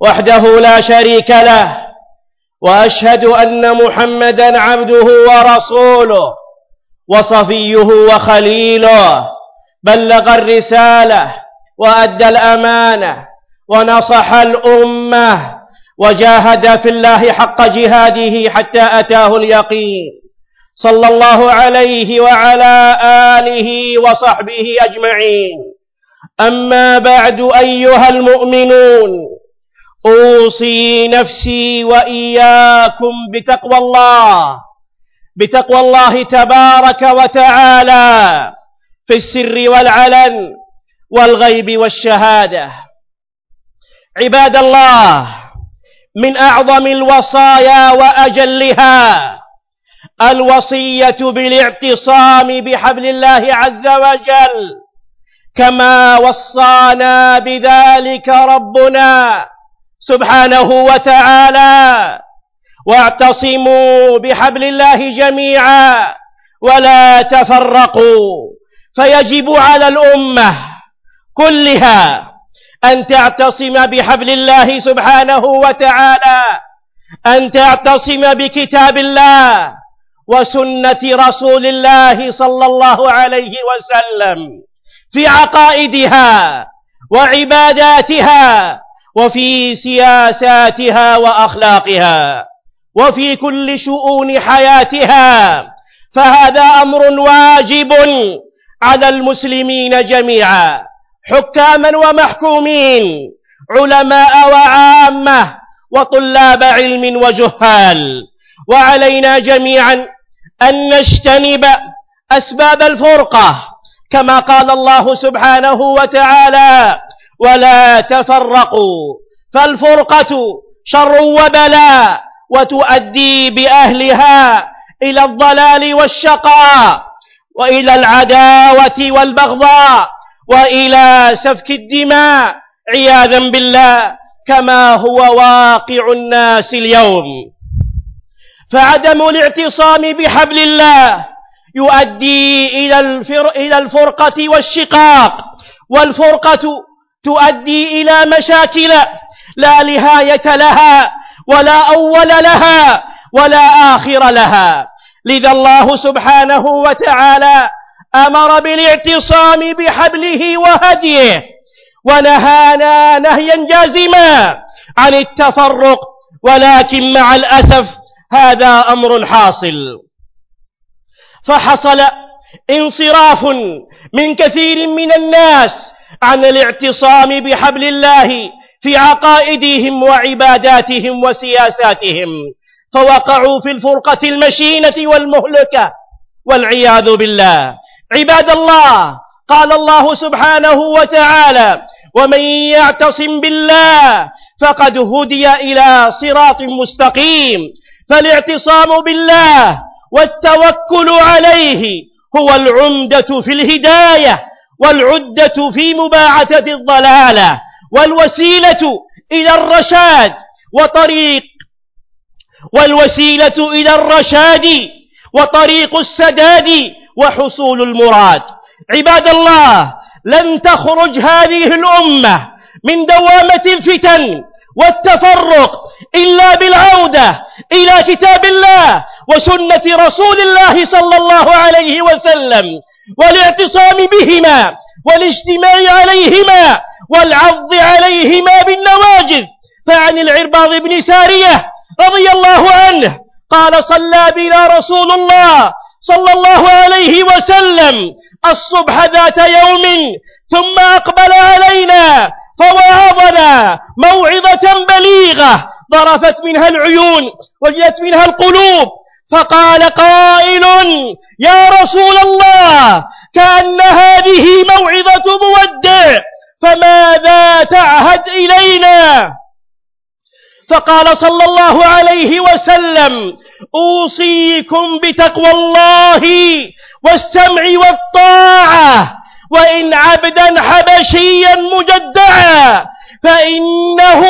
وحده لا شريك له وأشهد أن محمدا عبده ورسوله وصفيه وخليله بلغ الرسالة وأدى الأمانة ونصح الأمة وجاهد في الله حق جهاده حتى أتاه اليقين. صلى الله عليه وعلى آله وصحبه أجمعين. أما بعد أيها المؤمنون أوصي نفسي وإياكم بتقوى الله بتقوى الله تبارك وتعالى في السر والعلن والغيب والشهادة. عباد الله من أعظم الوصايا وأجلها الوصية بالاعتصام بحبل الله عز وجل كما وصانا بذلك ربنا سبحانه وتعالى. واعتصموا بحبل الله جميعا ولا تفرقوا. فيجب على الأمة كلها أن تعتصم بحبل الله سبحانه وتعالى أن تعتصم بكتاب الله وسنة رسول الله صلى الله عليه وسلم في عقائدها وعباداتها وفي سياساتها وأخلاقها وفي كل شؤون حياتها فهذا أمر واجب على المسلمين جميعا حكاما ومحكومين علماء وعامة وطلاب علم وجهال وعلينا جميعا أن نجتنب أسباب الفرقة كما قال الله سبحانه وتعالى ولا تفرقوا فالفرقة شر وبلاء وتؤدي بأهلها إلى الضلال والشقاء وإلى العداوة والبغضاء وإلى سفك الدماء. عياذا بالله كما هو واقع الناس اليوم. فعدم الاعتصام بحبل الله يؤدي إلى, الفر إلى الفرقة والشقاق. والفرقة تؤدي إلى مشاكل لا نهاية لها ولا أول لها ولا آخر لها. لذا الله سبحانه وتعالى أمر بالاعتصام بحبله وهديه ونهانا نهيا جازما عن التفرق. ولكن مع الأسف هذا أمر حاصل. فحصل انصراف من كثير من الناس عن الاعتصام بحبل الله في عقائدهم وعباداتهم وسياساتهم. فوقعوا في الفرقة المشينة والمهلكة والعياذ بالله. عباد الله قال الله سبحانه وتعالى ومن يعتصم بالله فقد هدي إلى صراط مستقيم فالاعتصام بالله والتوكل عليه هو العمدة في الهداية. والعدة في مباعثة الضلالة والوسيلة إلى الرشاد وطريق والوسيلة إلى الرشاد وطريق السداد وحصول المراد. عباد الله لن تخرج هذه الأمة من دوامة الفتن والتفرق إلا بالعودة إلى كتاب الله وسنة رسول الله صلى الله عليه وسلم. والاعتصام بهما والاجتماع عليهما والعض عليهما بالنواجذ. فعن العرباض بن سارية رضي الله عنه قال صلى بنا رسول الله صلى الله عليه وسلم الصبح ذات يوم ثم أقبل علينا فوعظنا موعظة بليغة ضرفت منها العيون وجلت منها القلوب فقال قائل يا رسول الله كأن هذه موعظة مودع فماذا تعهد إلينا؟ فقال صلى الله عليه وسلم أوصيكم بتقوى الله والسمع والطاعة وإن عبدا حبشيا مجدعا فإنه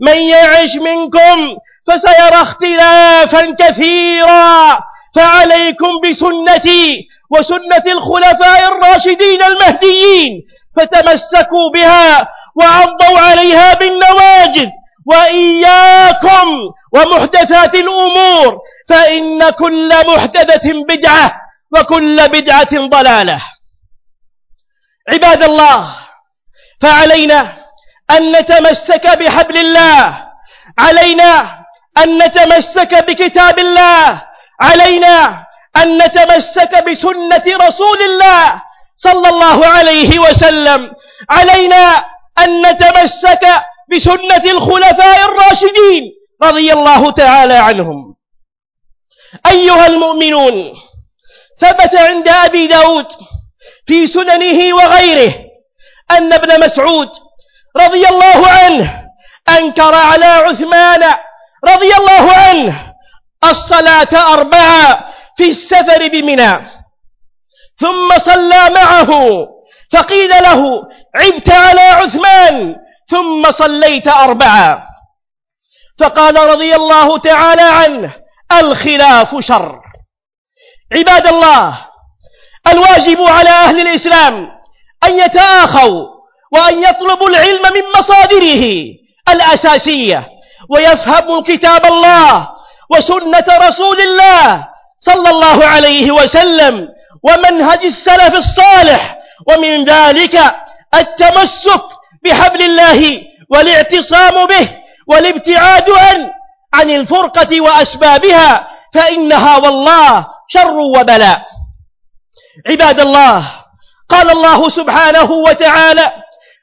من يعش منكم فسيرى اختلافا كثيرا. فعليكم بسنتي وسنة الخلفاء الراشدين المهديين فتمسكوا بها وعضوا عليها بالنواجذ وإياكم ومحدثات الأمور فإن كل محدثة بدعة وكل بدعة ضلالة. عباد الله فعلينا أن نتمسك بحبل الله علينا أن نتمسك بكتاب الله. علينا أن نتمسك بسنة رسول الله صلى الله عليه وسلم. علينا أن نتمسك بسنة الخلفاء الراشدين رضي الله تعالى عنهم. أيها المؤمنون ثبت عند أبي داود في سننه وغيره أن ابن مسعود رضي الله عنه أنكر على عثمان رضي الله عنه الصلاة أربعة في السفر بمنى. ثم صلى معه فقيل له عبت على عثمان. ثم صليت أربعة. فقال رضي الله تعالى عنه الخلاف شر. عباد الله الواجب على أهل الإسلام أن يتآخوا وأن يطلبوا العلم من مصادره الأساسية. ويفهموا كتاب الله وسنة رسول الله صلى الله عليه وسلم ومنهج السلف الصالح. ومن ذلك التمسك بحبل الله والاعتصام به والابتعاد عن عن الفرقة وأسبابها فإنها والله شر وبلاء. عباد الله قال الله سبحانه وتعالى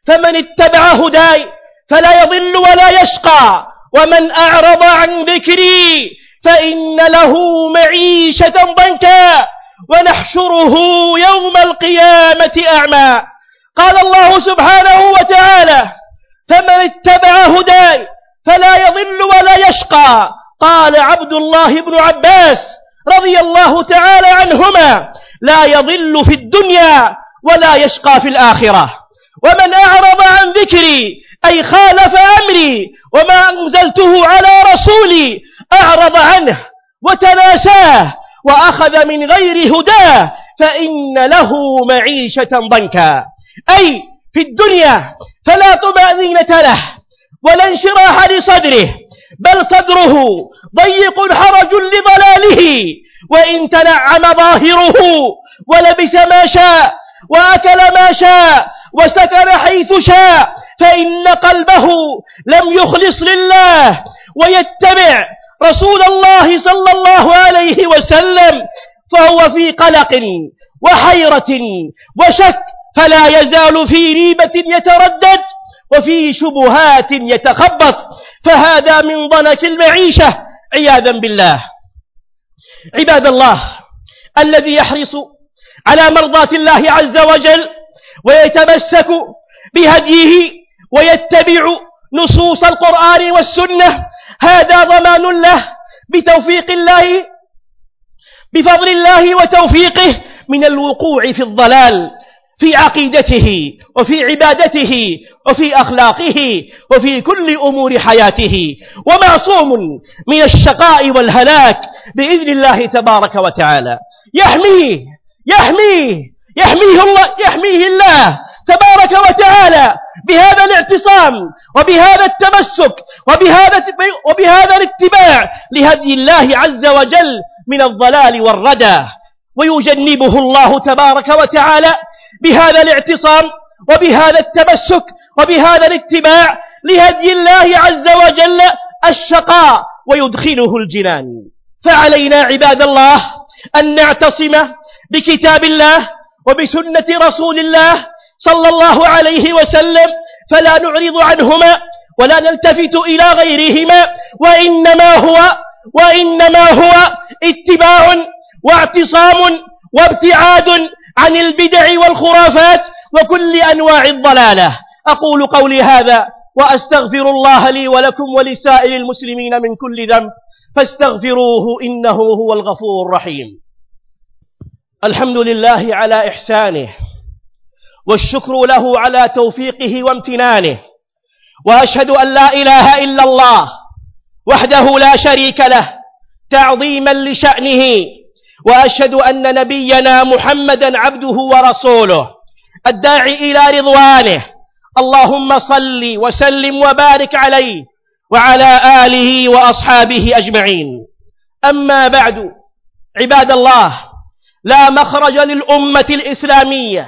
فمن اتبع هداي فلا يضل ولا يشقى. ومن أعرض عن ذكري فإن له معيشة ضنكا ونحشره يوم القيامة أعمى. قال الله سبحانه وتعالى فمن اتبع هداي فلا يضل ولا يشقى. قال عبد الله بن عباس رضي الله تعالى عنهما لا يضل في الدنيا ولا يشقى في الآخرة. ومن أعرض عن ذكري أي خالف أمري وما أنزلته على رسولي أعرض عنه وتناساه وأخذ من غير هداه فإن له معيشة ضنكا. أي في الدنيا فلا طمأنينة له ولا انشراح لصدره بل صدره ضيق حرج لضلاله وإن تنعم ظاهره ولبس ما شاء وأكل ما شاء وسكن حيث شاء فإن قلبه لم يخلص لله ويتبع رسول الله صلى الله عليه وسلم فهو في قلق وحيرة وشك فلا يزال في ريبة يتردد وفي شبهات يتخبط فهذا من ضنك المعيشة عياذا بالله. عباد الله الذي يحرص على مرضاة الله عز وجل ويتمسك بهديه ويتبع نصوص القرآن والسنة. هذا ضمان له بتوفيق الله بفضل الله وتوفيقه من الوقوع في الضلال في عقيدته وفي عبادته وفي أخلاقه وفي كل أمور حياته. ومعصوم من الشقاء والهلاك بإذن الله تبارك وتعالى. يحميه يحميه يحميه الله يحميه الله تبارك وتعالى بهذا الاعتصام وبهذا التمسك وبهذا وبهذا الاتباع لهدي الله عز وجل من الضلال والردى. ويجنبه الله تبارك وتعالى بهذا الاعتصام وبهذا التمسك وبهذا الاتباع لهدي الله عز وجل الشقاء ويدخله الجنان. فعلينا عباد الله أن نعتصم بكتاب الله وبسنة رسول الله صلى الله عليه وسلم فلا نعرض عنهما ولا نلتفت إلى غيرهما وإنما هو وإنما هو اتباع واعتصام وابتعاد عن البدع والخرافات وكل أنواع الضلالة. أقول قولي هذا وأستغفر الله لي ولكم ولسائر المسلمين من كل ذنب فاستغفروه إنه هو الغفور الرحيم. الحمد لله على إحسانه والشكر له على توفيقه وامتنانه وأشهد أن لا إله إلا الله وحده لا شريك له تعظيما لشأنه وأشهد أن نبينا محمدا عبده ورسوله الداعي إلى رضوانه اللهم صل وسلم وبارك عليه وعلى آله وأصحابه أجمعين. أما بعد عباد الله لا مخرج للأمة الإسلامية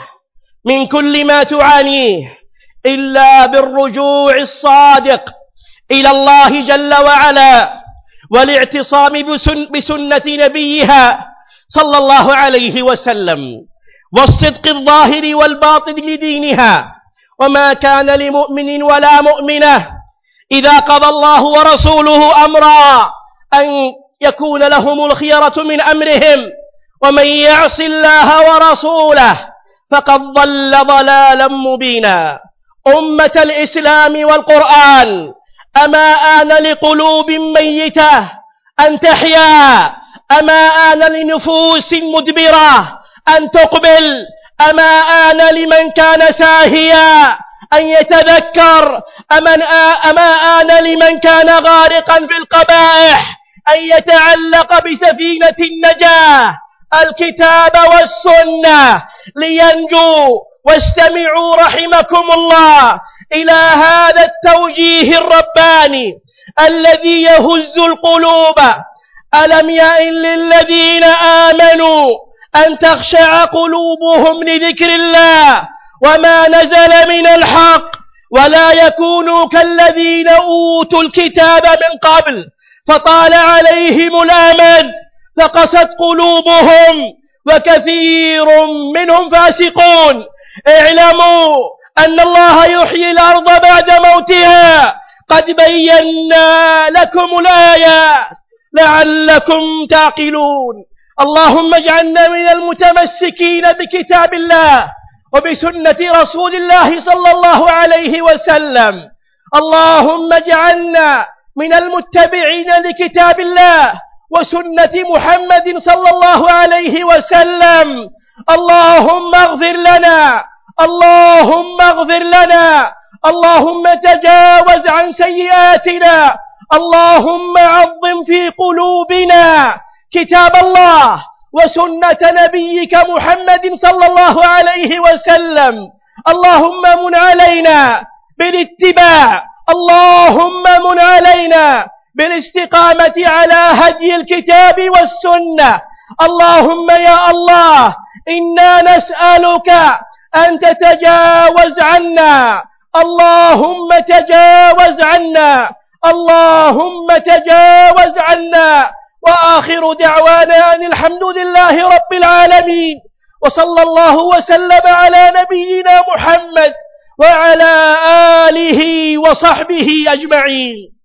من كل ما تعانيه إلا بالرجوع الصادق إلى الله جل وعلا والاعتصام بسن بسنة نبيها صلى الله عليه وسلم والصدق الظاهر والباطن لدينها وما كان لمؤمن ولا مؤمنة إذا قضى الله ورسوله أمرا أن يكون لهم الخيرة من أمرهم ومن يعص الله ورسوله فقد ضل ضلالا مبينا. أمة الإسلام والقرآن أما آن لقلوب ميتة أن تحيا أما آن لنفوس مدبرة أن تقبل أما آن لمن كان ساهيا أن يتذكر أما آن لمن كان غارقا في القبائح أن يتعلق بسفينة النجاة الكتاب والسنة لينجو واستمعوا رحمكم الله إلى هذا التوجيه الرباني الذي يهز القلوب. ألم يئن للذين آمنوا أن تخشع قلوبهم لذكر الله وما نزل من الحق ولا يكونوا كالذين أوتوا الكتاب من قبل فطال عليهم الأمد فقست قلوبهم وكثير منهم فاسقون. اعلموا أن الله يحيي الأرض بعد موتها. قد بينا لكم الآيات لعلكم تعقلون. اللهم اجعلنا من المتمسكين بكتاب الله وبسنة رسول الله صلى الله عليه وسلم. اللهم اجعلنا من المتبعين لكتاب الله وسنة محمد صلى الله عليه وسلم. اللهم اغفر لنا اللهم اغفر لنا اللهم تجاوز عن سيئاتنا اللهم عظم في قلوبنا كتاب الله وسنة نبيك محمد صلى الله عليه وسلم. اللهم من علينا بالاتباع اللهم من علينا بالاستقامة على هدي الكتاب والسنة. اللهم يا الله إنا نسألك أن تتجاوز عنا. اللهم تجاوز عنا. اللهم تجاوز عنا. وآخر دعوانا أن الحمد لله رب العالمين. وصلى الله وسلم على نبينا محمد وعلى آله وصحبه أجمعين.